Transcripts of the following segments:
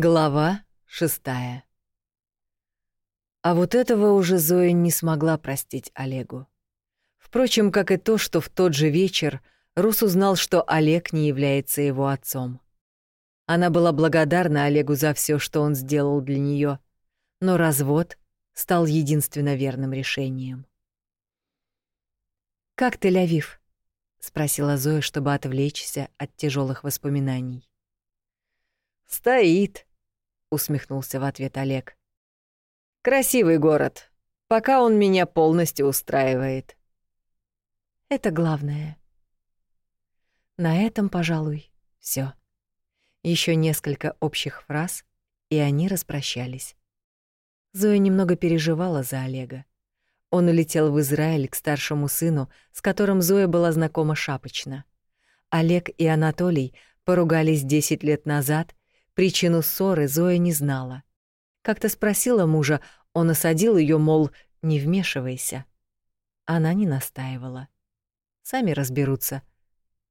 Глава шестая. А вот этого уже Зоя не смогла простить Олегу. Впрочем, как и то, что в тот же вечер Рус узнал, что Олег не является его отцом. Она была благодарна Олегу за все, что он сделал для нее, но развод стал единственно верным решением. «Как ты, Лявив?» — спросила Зоя, чтобы отвлечься от тяжелых воспоминаний. «Стоит», — усмехнулся в ответ Олег. «Красивый город, пока он меня полностью устраивает». Это главное. На этом, пожалуй, все. Еще несколько общих фраз, и они распрощались. Зоя немного переживала за Олега. Он улетел в Израиль к старшему сыну, с которым Зоя была знакома шапочно. Олег и Анатолий поругались 10 лет назад, причину ссоры Зоя не знала. Как-то спросила мужа, он осадил ее, мол, не вмешивайся. Она не настаивала. Сами разберутся.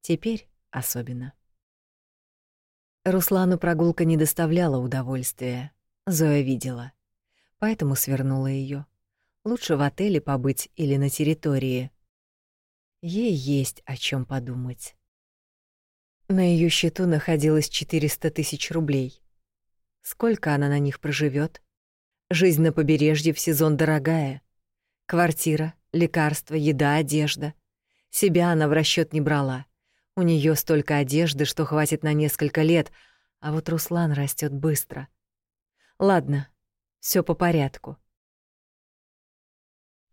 Теперь особенно. Руслану прогулка не доставляла удовольствия. Зоя видела. Поэтому свернула ее. Лучше в отеле побыть или на территории. Ей есть о чем подумать. На ее счету находилось 400 тысяч рублей. Сколько она на них проживет? Жизнь на побережье в сезон дорогая. Квартира, лекарства, еда, одежда. Себя она в расчет не брала. У нее столько одежды, что хватит на несколько лет, а вот Руслан растет быстро. Ладно, все по порядку.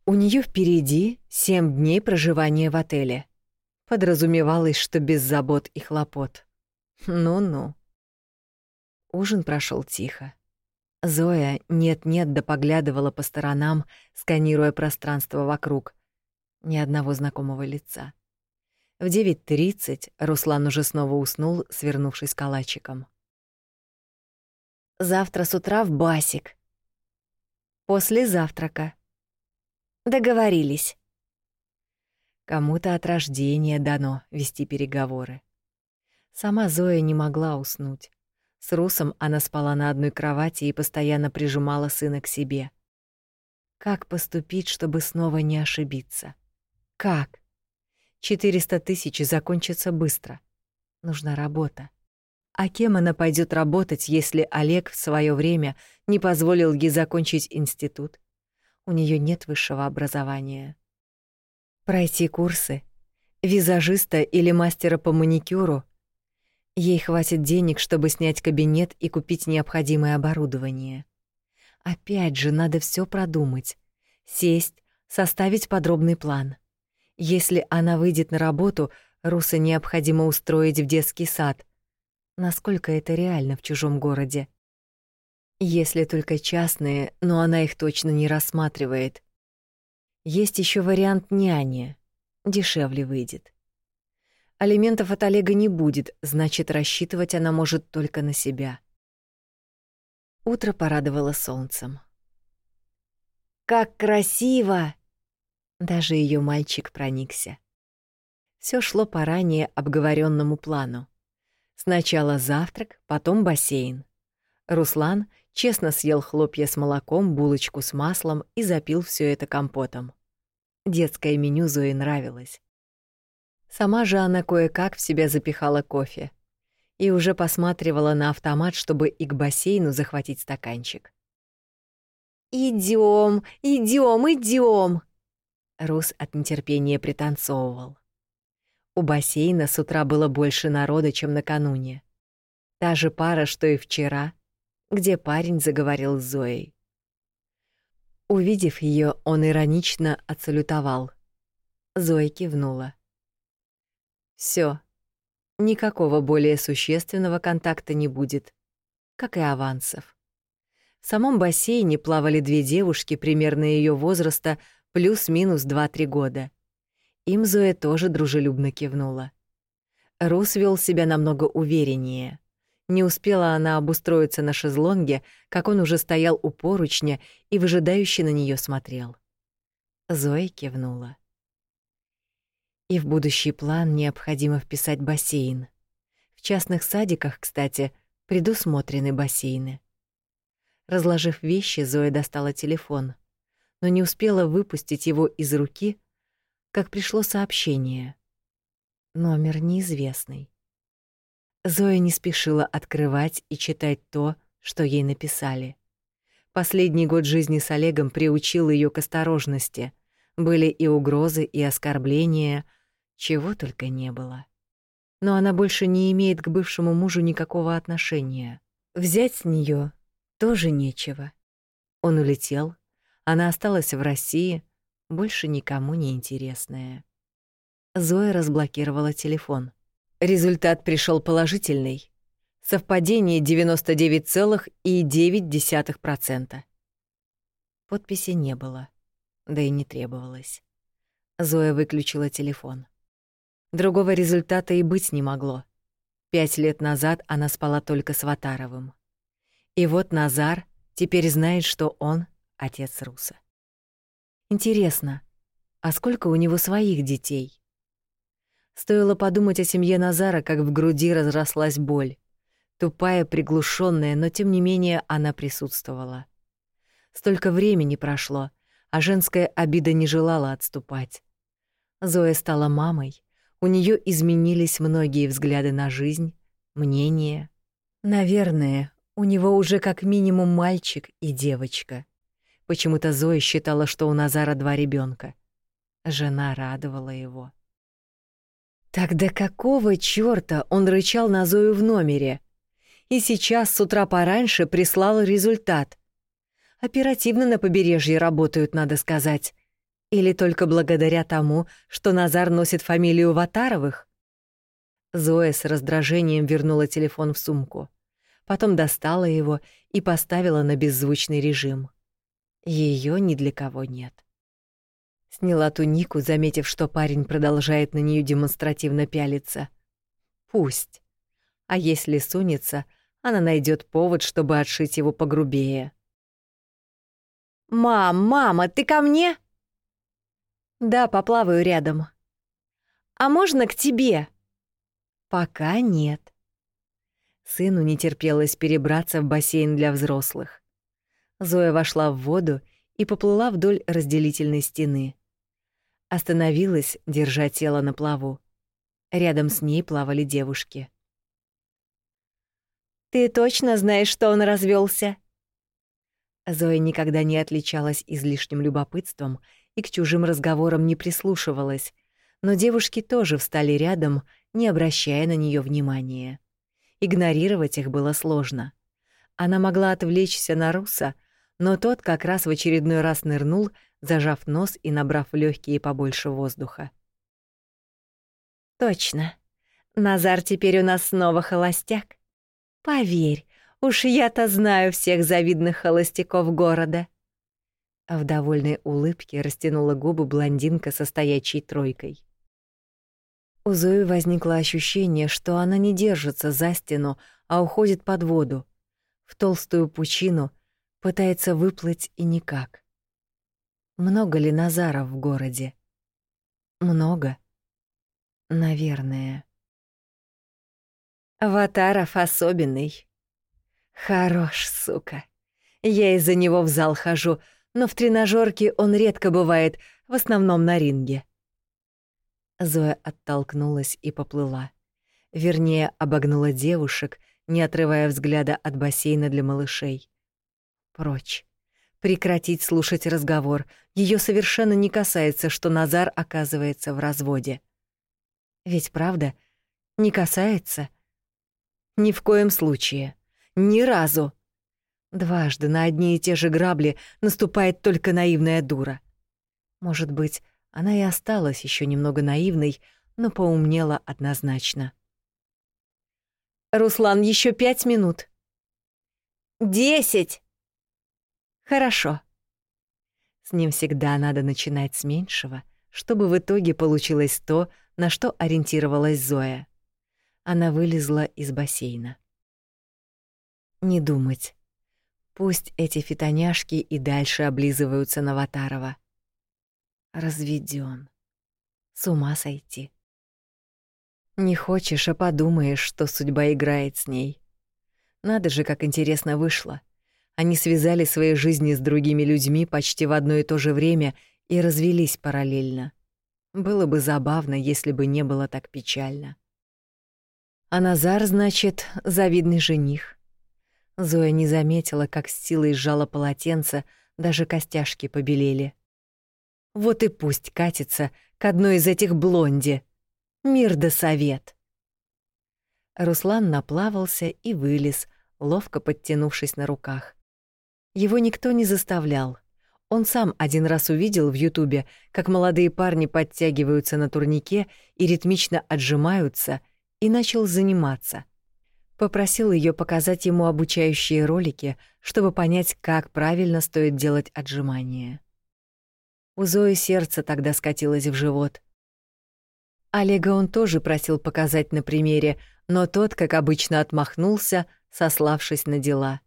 У нее впереди семь дней проживания в отеле. Подразумевалось, что без забот и хлопот. Ну-ну. Ужин прошел тихо. Зоя нет-нет да поглядывала по сторонам, сканируя пространство вокруг. Ни одного знакомого лица. В 9.30 Руслан уже снова уснул, свернувшись калачиком. «Завтра с утра в басик. После завтрака», Договорились. Кому-то от рождения дано вести переговоры. Сама Зоя не могла уснуть. С Русом она спала на одной кровати и постоянно прижимала сына к себе. Как поступить, чтобы снова не ошибиться? Как? 400 тысяч закончатся быстро. Нужна работа. А кем она пойдет работать, если Олег в свое время не позволил ей закончить институт? у нее нет высшего образования. Пройти курсы, визажиста или мастера по маникюру, ей хватит денег, чтобы снять кабинет и купить необходимое оборудование. Опять же, надо все продумать, сесть, составить подробный план. Если она выйдет на работу, Руса необходимо устроить в детский сад. Насколько это реально в чужом городе? Если только частные, но она их точно не рассматривает. Есть еще вариант няни. Дешевле выйдет. Алиментов от Олега не будет, значит, рассчитывать она может только на себя. Утро порадовало солнцем. «Как красиво!» Даже ее мальчик проникся. Все шло по ранее обговоренному плану. Сначала завтрак, потом бассейн. Руслан честно съел хлопья с молоком, булочку с маслом и запил все это компотом. Детское меню Зои нравилось. Сама же она кое-как в себя запихала кофе и уже посматривала на автомат, чтобы и к бассейну захватить стаканчик. Идем, идем, идем! Рус от нетерпения пританцовывал. У бассейна с утра было больше народа, чем накануне. Та же пара, что и вчера — где парень заговорил с Зоей. Увидев ее, он иронично отсалютовал. Зоя кивнула. Все, Никакого более существенного контакта не будет, как и авансов. В самом бассейне плавали две девушки примерно ее возраста, плюс-минус 2-3 года. Им Зоя тоже дружелюбно кивнула. Рус вел себя намного увереннее. Не успела она обустроиться на шезлонге, как он уже стоял у поручня и выжидающе на нее смотрел. Зоя кивнула. И в будущий план необходимо вписать бассейн. В частных садиках, кстати, Предусмотрены бассейны. Разложив вещи, Зоя достала телефон, но не успела выпустить его из руки, как пришло сообщение. Номер неизвестный. Зоя не спешила открывать и читать то, что ей написали. Последний год жизни с Олегом приучил ее к осторожности. Были и угрозы, и оскорбления, чего только не было. Но она больше не имеет к бывшему мужу никакого отношения. Взять с нее тоже нечего. Он улетел, она осталась в России, больше никому не интересная. Зоя разблокировала телефон. Результат пришел положительный. Совпадение 99,9%. Подписи не было, да и не требовалось. Зоя выключила телефон. Другого результата и быть не могло. Пять лет назад она спала только с Ватаровым. И вот Назар теперь знает, что он — отец Руса. Интересно, а сколько у него своих детей? Стоило подумать о семье Назара, как в груди разрослась боль. Тупая, приглушенная, но тем не менее она присутствовала. Столько времени прошло, а женская обида не желала отступать. Зоя стала мамой, у нее изменились многие взгляды на жизнь, мнения. Наверное, у него уже как минимум мальчик и девочка. Почему-то Зоя считала, что у Назара два ребенка. Жена радовала его. Тогда какого чёрта он рычал на Зою в номере? И сейчас с утра пораньше прислал результат. Оперативно на побережье работают, надо сказать. Или только благодаря тому, что Назар носит фамилию Ватаровых? Зоя с раздражением вернула телефон в сумку. Потом достала его и поставила на беззвучный режим. Её ни для кого нет. Сняла тунику, заметив, что парень продолжает на нее демонстративно пялиться. Пусть. А если сунется, она найдет повод, чтобы отшить его погрубее. «Мам, мама, ты ко мне?» «Да, поплаваю рядом». «А можно к тебе?» «Пока нет». Сыну не терпелось перебраться в бассейн для взрослых. Зоя вошла в воду и поплыла вдоль разделительной стены. Остановилась, держа тело на плаву. Рядом с ней плавали девушки. «Ты точно знаешь, что он развелся? Зоя никогда не отличалась излишним любопытством и к чужим разговорам не прислушивалась, но девушки тоже встали рядом, не обращая на нее внимания. Игнорировать их было сложно. Она могла отвлечься на Руса, но тот как раз в очередной раз нырнул, зажав нос и набрав в легкие побольше воздуха. Точно. Назар теперь у нас снова холостяк. Поверь, уж я-то знаю всех завидных холостяков города. В довольной улыбке растянула губы блондинка со стоячей тройкой. У Зои возникло ощущение, что она не держится за стену, а уходит под воду, в толстую пучину, пытается выплыть и никак. Много ли Назаров в городе? Много. Наверное. Аватаров особенный. Хорош, сука. Я из-за него в зал хожу, но в тренажерке он редко бывает, в основном на ринге. Зоя оттолкнулась и поплыла. Вернее, обогнула девушек, не отрывая взгляда от бассейна для малышей. Прочь прекратить слушать разговор. Ее совершенно не касается, что Назар оказывается в разводе. Ведь правда, не касается. Ни в коем случае. Ни разу. Дважды на одни и те же грабли наступает только наивная дура. Может быть, она и осталась еще немного наивной, но поумнела однозначно. «Руслан, еще пять минут». «Десять!» Хорошо. С ним всегда надо начинать с меньшего, чтобы в итоге получилось то, на что ориентировалась Зоя. Она вылезла из бассейна. Не думать. Пусть эти фитоняшки и дальше облизываются на Ватарова. Разведён. С ума сойти. Не хочешь, а подумаешь, что судьба играет с ней. Надо же, как интересно вышло. Они связали свои жизни с другими людьми почти в одно и то же время и развелись параллельно. Было бы забавно, если бы не было так печально. А Назар, значит, завидный жених. Зоя не заметила, как с силой сжала полотенце, даже костяшки побелели. Вот и пусть катится к одной из этих блонди. Мир да совет. Руслан наплавался и вылез, ловко подтянувшись на руках. Его никто не заставлял. Он сам один раз увидел в Ютубе, как молодые парни подтягиваются на турнике и ритмично отжимаются, и начал заниматься. Попросил ее показать ему обучающие ролики, чтобы понять, как правильно стоит делать отжимания. У Зои сердце тогда скатилось в живот. Олега он тоже просил показать на примере, но тот, как обычно, отмахнулся, сославшись на дела.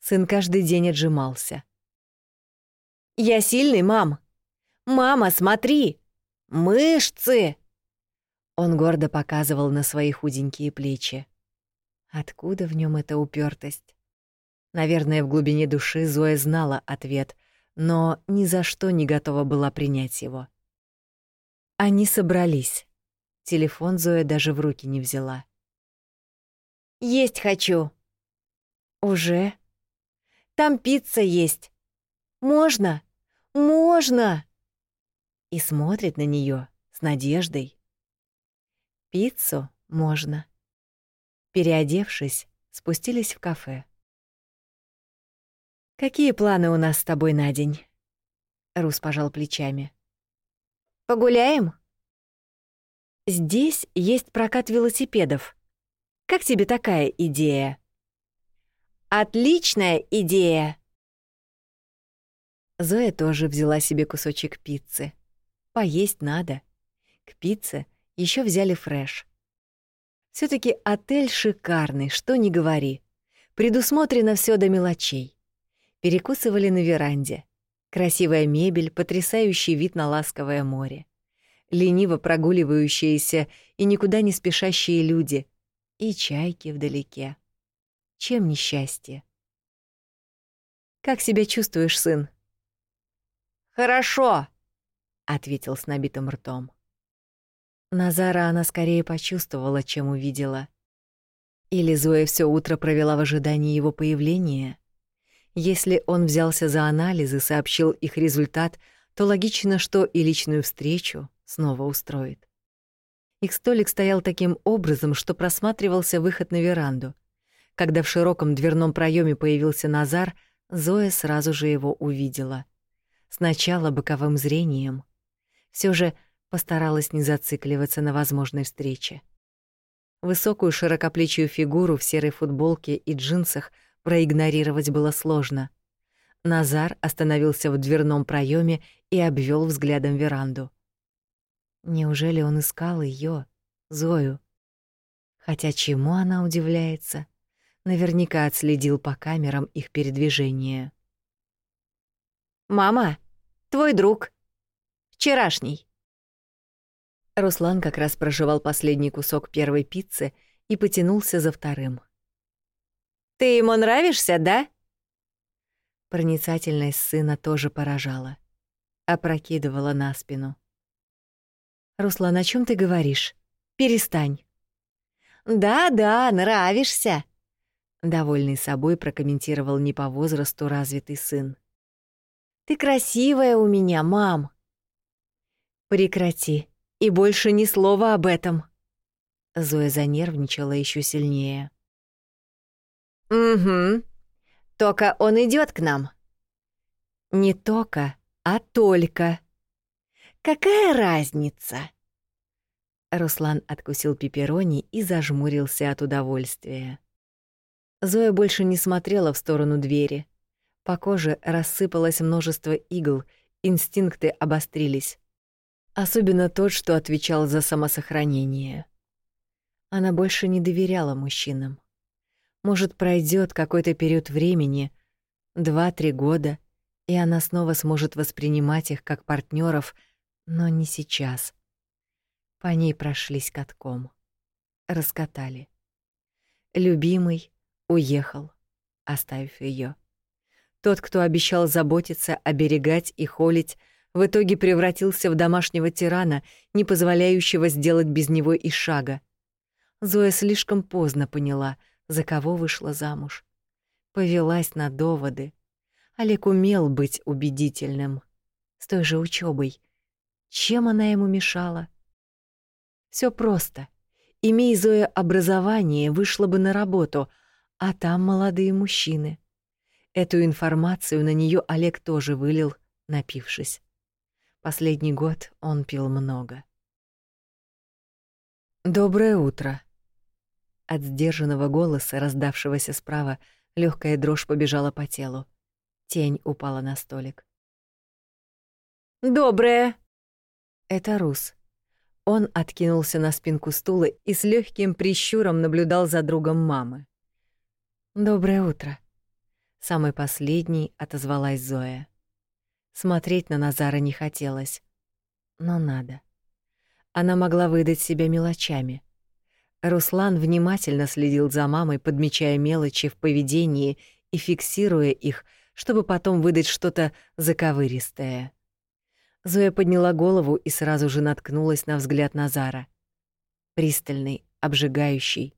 Сын каждый день отжимался. «Я сильный, мам! Мама, смотри! Мышцы!» Он гордо показывал на свои худенькие плечи. Откуда в нем эта упертость? Наверное, в глубине души Зоя знала ответ, но ни за что не готова была принять его. Они собрались. Телефон Зоя даже в руки не взяла. «Есть хочу». «Уже?» «Там пицца есть. Можно? Можно!» И смотрит на нее с надеждой. «Пиццу можно». Переодевшись, спустились в кафе. «Какие планы у нас с тобой на день?» Рус пожал плечами. «Погуляем?» «Здесь есть прокат велосипедов. Как тебе такая идея?» «Отличная идея!» Зоя тоже взяла себе кусочек пиццы. Поесть надо. К пицце еще взяли фреш все таки отель шикарный, что ни говори. Предусмотрено все до мелочей. Перекусывали на веранде. Красивая мебель, потрясающий вид на ласковое море. Лениво прогуливающиеся и никуда не спешащие люди. И чайки вдалеке. Чем несчастье? «Как себя чувствуешь, сын?» «Хорошо», — ответил с набитым ртом. Назара она скорее почувствовала, чем увидела. Или Зоя все утро провела в ожидании его появления? Если он взялся за анализы, сообщил их результат, то логично, что и личную встречу снова устроит. Их столик стоял таким образом, что просматривался выход на веранду. Когда в широком дверном проеме появился Назар, Зоя сразу же его увидела. Сначала боковым зрением. Все же постаралась не зацикливаться на возможной встрече. Высокую широкоплечую фигуру в серой футболке и джинсах проигнорировать было сложно. Назар остановился в дверном проеме и обвел взглядом веранду. Неужели он искал ее, Зою? Хотя чему она удивляется? Наверняка отследил по камерам их передвижение. «Мама, твой друг. Вчерашний». Руслан как раз прожевал последний кусок первой пиццы и потянулся за вторым. «Ты ему нравишься, да?» Проницательность сына тоже поражала. Опрокидывала на спину. «Руслан, о чем ты говоришь? Перестань». «Да-да, нравишься», — довольный собой прокомментировал не по возрасту развитый сын. «Ты красивая у меня, мам». «Прекрати», и больше ни слова об этом. Зоя занервничала еще сильнее. Угу. Только он идет к нам. Не только, а только. Какая разница? Руслан откусил пепперони и зажмурился от удовольствия. Зоя больше не смотрела в сторону двери. По коже рассыпалось множество игл, инстинкты обострились особенно тот, что отвечал за самосохранение. Она больше не доверяла мужчинам. Может, пройдет какой-то период времени, два-три года, и она снова сможет воспринимать их как партнеров, но не сейчас. По ней прошлись катком. Раскатали. Любимый, уехал, оставив ее. Тот, кто обещал заботиться, оберегать и холить, в итоге превратился в домашнего тирана, не позволяющего сделать без него и шага. Зоя слишком поздно поняла, за кого вышла замуж. Повелась на доводы. Олег умел быть убедительным. С той же учебой. Чем она ему мешала? Все просто. Имей Зоя образование, вышла бы на работу, а там молодые мужчины. Эту информацию на нее Олег тоже вылил, напившись. Последний год он пил много. «Доброе утро!» От сдержанного голоса, раздавшегося справа, легкая дрожь побежала по телу. Тень упала на столик. «Доброе!» Это Рус. Он откинулся на спинку стула и с легким прищуром наблюдал за другом мамы. «Доброе утро!» Самой последней отозвалась Зоя. Смотреть на Назара не хотелось. Но надо. Она могла выдать себя мелочами. Руслан внимательно следил за мамой, подмечая мелочи в поведении и фиксируя их, чтобы потом выдать что-то заковыристое. Зоя подняла голову и сразу же наткнулась на взгляд Назара. Пристальный, обжигающий.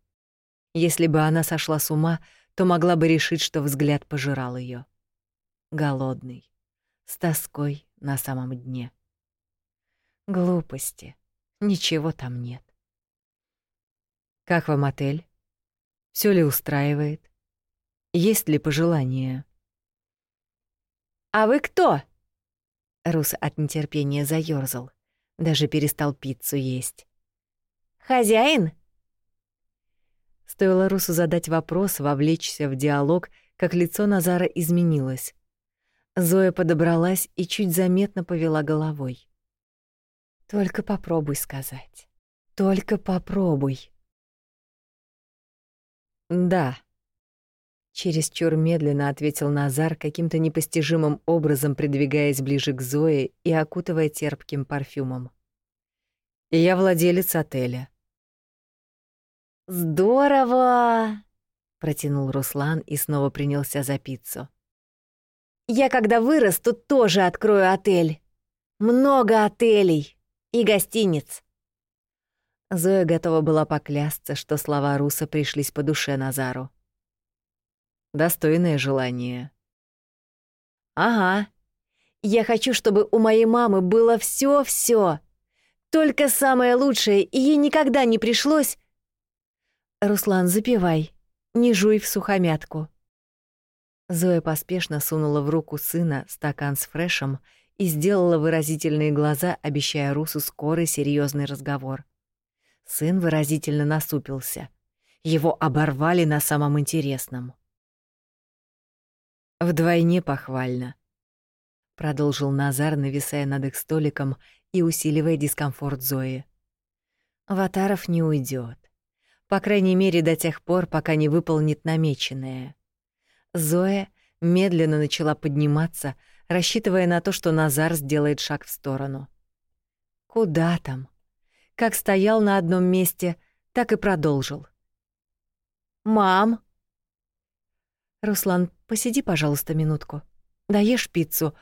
Если бы она сошла с ума, то могла бы решить, что взгляд пожирал ее. Голодный, с тоской на самом дне. Глупости. Ничего там нет. Как вам отель? Все ли устраивает? Есть ли пожелания? А вы кто? Рус от нетерпения заёрзал, даже перестал пиццу есть. Хозяин? Стоило Русу задать вопрос, вовлечься в диалог, как лицо Назара изменилось. Зоя подобралась и чуть заметно повела головой. Только попробуй сказать. Только попробуй. Да. Чересчур медленно ответил Назар, каким-то непостижимым образом придвигаясь ближе к Зое и окутывая терпким парфюмом. Я владелец отеля. Здорово, протянул Руслан и снова принялся за пиццу. Я когда вырасту, тоже открою отель. Много отелей и гостиниц. Зоя готова была поклясться, что слова Руса пришлись по душе Назару. Достойное желание. Ага. Я хочу, чтобы у моей мамы было все-все. Только самое лучшее, и ей никогда не пришлось «Руслан, запивай, не жуй в сухомятку». Зоя поспешно сунула в руку сына стакан с фрешем и сделала выразительные глаза, обещая Русу скорый серьезный разговор. Сын выразительно насупился. Его оборвали на самом интересном. «Вдвойне похвально», — продолжил Назар, нависая над их столиком и усиливая дискомфорт Зои. «Ватаров не уйдет. По крайней мере, до тех пор, пока не выполнит намеченное. Зоя медленно начала подниматься, рассчитывая на то, что Назар сделает шаг в сторону. Куда там? Как стоял на одном месте, так и продолжил. «Мам!» «Руслан, посиди, пожалуйста, минутку. Даешь пиццу,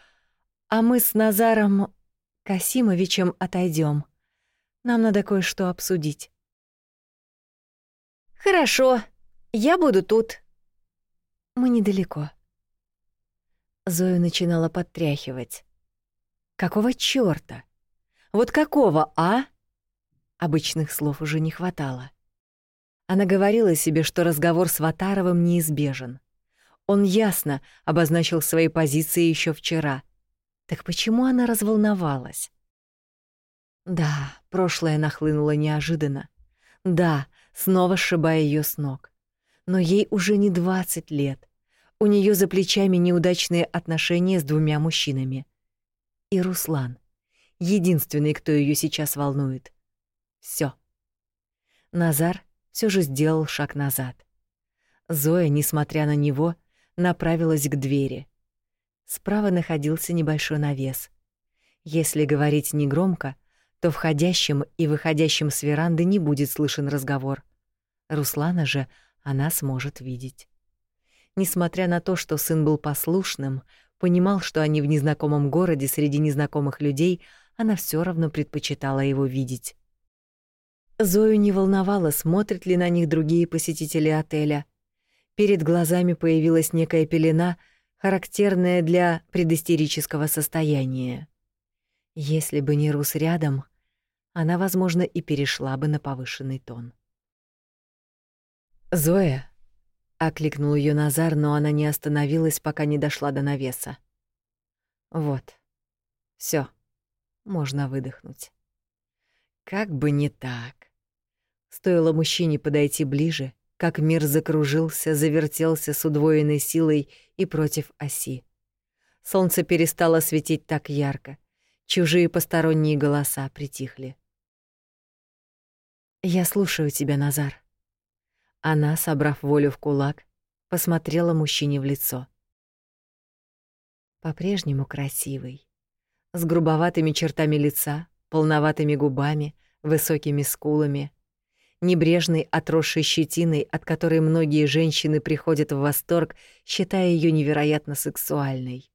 а мы с Назаром Касимовичем отойдем. Нам надо кое-что обсудить». Хорошо, я буду тут. Мы недалеко. Зою начинала подтряхивать. Какого чёрта? Вот какого, а? Обычных слов уже не хватало. Она говорила себе, что разговор с Ватаровым неизбежен. Он ясно обозначил свои позиции ещё вчера. Так почему она разволновалась? Да, прошлое нахлынуло неожиданно. Да, снова сшибая ее с ног. Но ей уже не 20 лет. У нее за плечами неудачные отношения с двумя мужчинами. И Руслан, единственный, кто ее сейчас волнует. Все. Назар все же сделал шаг назад. Зоя, несмотря на него, направилась к двери. Справа находился небольшой навес. Если говорить негромко, то входящим и выходящим с веранды не будет слышен разговор. Руслана же она сможет видеть. Несмотря на то, что сын был послушным, понимал, что они в незнакомом городе среди незнакомых людей, она все равно предпочитала его видеть. Зою не волновало, смотрят ли на них другие посетители отеля. Перед глазами появилась некая пелена, характерная для предыстерического состояния. Если бы не Рус рядом, она, возможно, и перешла бы на повышенный тон. «Зоя!» — окликнул ее Назар, но она не остановилась, пока не дошла до навеса. «Вот. все, Можно выдохнуть». Как бы не так. Стоило мужчине подойти ближе, как мир закружился, завертелся с удвоенной силой и против оси. Солнце перестало светить так ярко. Чужие посторонние голоса притихли. «Я слушаю тебя, Назар». Она, собрав волю в кулак, посмотрела мужчине в лицо. По-прежнему красивый, с грубоватыми чертами лица, полноватыми губами, высокими скулами, небрежной отросшей щетиной, от которой многие женщины приходят в восторг, считая ее невероятно сексуальной.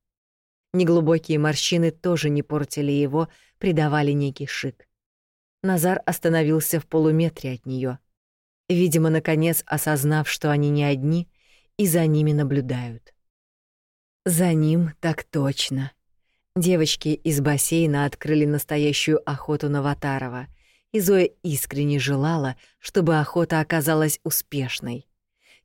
Неглубокие морщины тоже не портили его, придавали некий шик. Назар остановился в полуметре от нее, видимо, наконец осознав, что они не одни, и за ними наблюдают. За ним так точно. Девочки из бассейна открыли настоящую охоту на Ватарова, и Зоя искренне желала, чтобы охота оказалась успешной.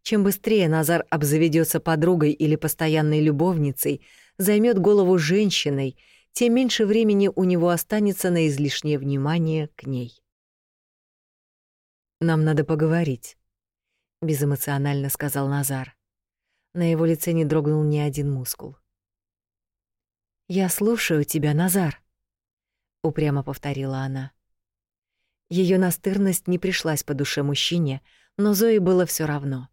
Чем быстрее Назар обзаведется подругой или постоянной любовницей, займет голову женщиной, тем меньше времени у него останется на излишнее внимание к ней. «Нам надо поговорить», — безэмоционально сказал Назар. На его лице не дрогнул ни один мускул. «Я слушаю тебя, Назар», — упрямо повторила она. Ее настырность не пришлась по душе мужчине, но Зое было все равно.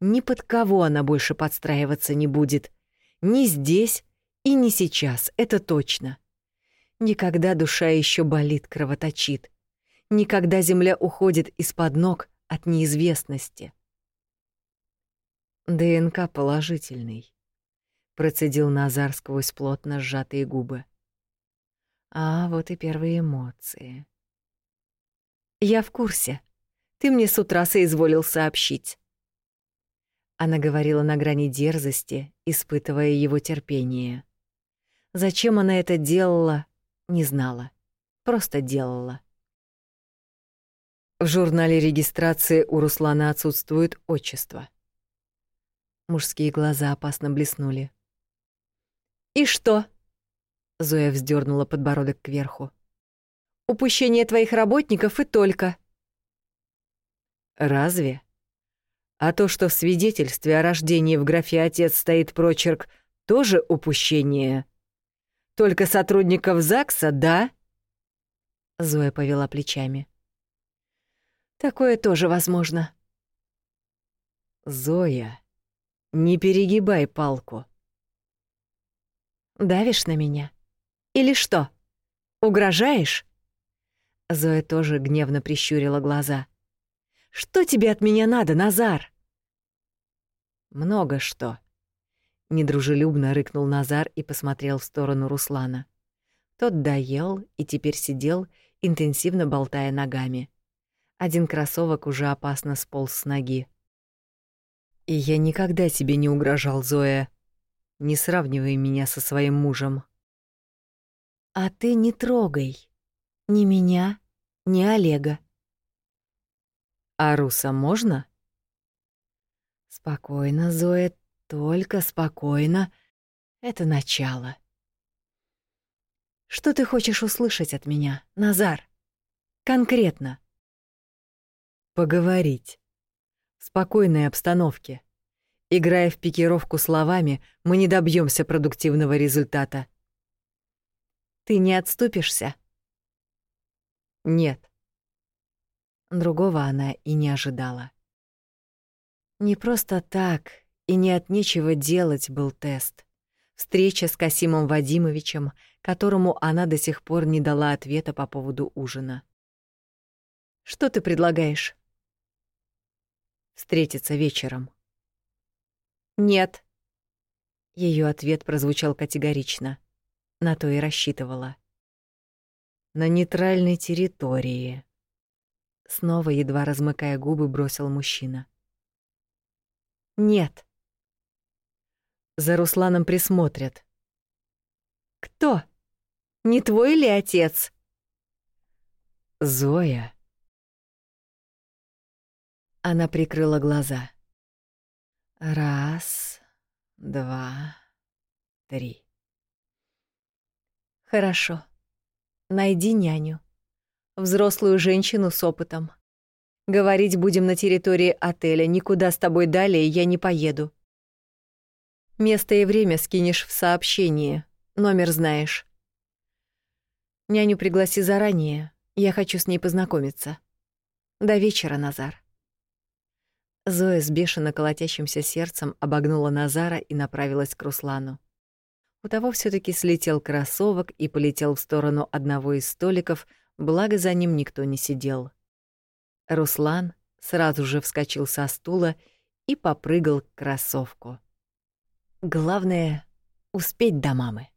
Ни под кого она больше подстраиваться не будет. Ни здесь и не сейчас, это точно. Никогда душа еще болит, кровоточит. Никогда земля уходит из-под ног от неизвестности. ДНК положительный, процедил Назар сквозь плотно сжатые губы. А вот и первые эмоции. Я в курсе. Ты мне с утра соизволил сообщить. Она говорила на грани дерзости, испытывая его терпение. Зачем она это делала, не знала. Просто делала. В журнале регистрации у Руслана отсутствует отчество. Мужские глаза опасно блеснули. «И что?» Зоя вздернула подбородок кверху. Упущение твоих работников и только. Разве? А то, что в свидетельстве о рождении в графе «отец» стоит прочерк, тоже упущение? Только сотрудников ЗАГСа, да? Зоя повела плечами. Такое тоже возможно. Зоя, не перегибай палку. Давишь на меня? Или что? Угрожаешь? Зоя тоже гневно прищурила глаза. «Что тебе от меня надо, Назар?» «Много что». Недружелюбно рыкнул Назар и посмотрел в сторону Руслана. Тот доел и теперь сидел, интенсивно болтая ногами. Один кроссовок уже опасно сполз с ноги. «И я никогда тебе не угрожал, Зоя. Не сравнивай меня со своим мужем». «А ты не трогай», ни меня, ни Олега. А Руса можно? Спокойно, Зоя, только спокойно. Это начало. Что ты хочешь услышать от меня, Назар? Конкретно. Поговорить. В спокойной обстановке. Играя в пикировку словами, мы не добьемся продуктивного результата. Ты не отступишься? Нет. Другого она и не ожидала. Не просто так и не от нечего делать был тест. Встреча с Касимом Вадимовичем, которому она до сих пор не дала ответа по поводу ужина. «Что ты предлагаешь?» «Встретиться вечером». Нет. Ее ответ прозвучал категорично. На то и рассчитывала. На нейтральной территории. Снова, едва размыкая губы, бросил мужчина. Нет. За Русланом присмотрят. Кто? Не твой ли отец? Зоя. Она прикрыла глаза. Раз, два, три. Хорошо. Найди няню. Взрослую женщину с опытом. Говорить будем на территории отеля, никуда с тобой далее я не поеду. Место и время скинешь в сообщении, номер знаешь. Няню пригласи заранее, я хочу с ней познакомиться. До вечера, Назар. Зоя с бешено колотящимся сердцем обогнула Назара и направилась к Руслану. У того все таки слетел кроссовок и полетел в сторону одного из столиков, благо за ним никто не сидел. Руслан сразу же вскочил со стула и попрыгал к кроссовку. Главное — успеть до мамы.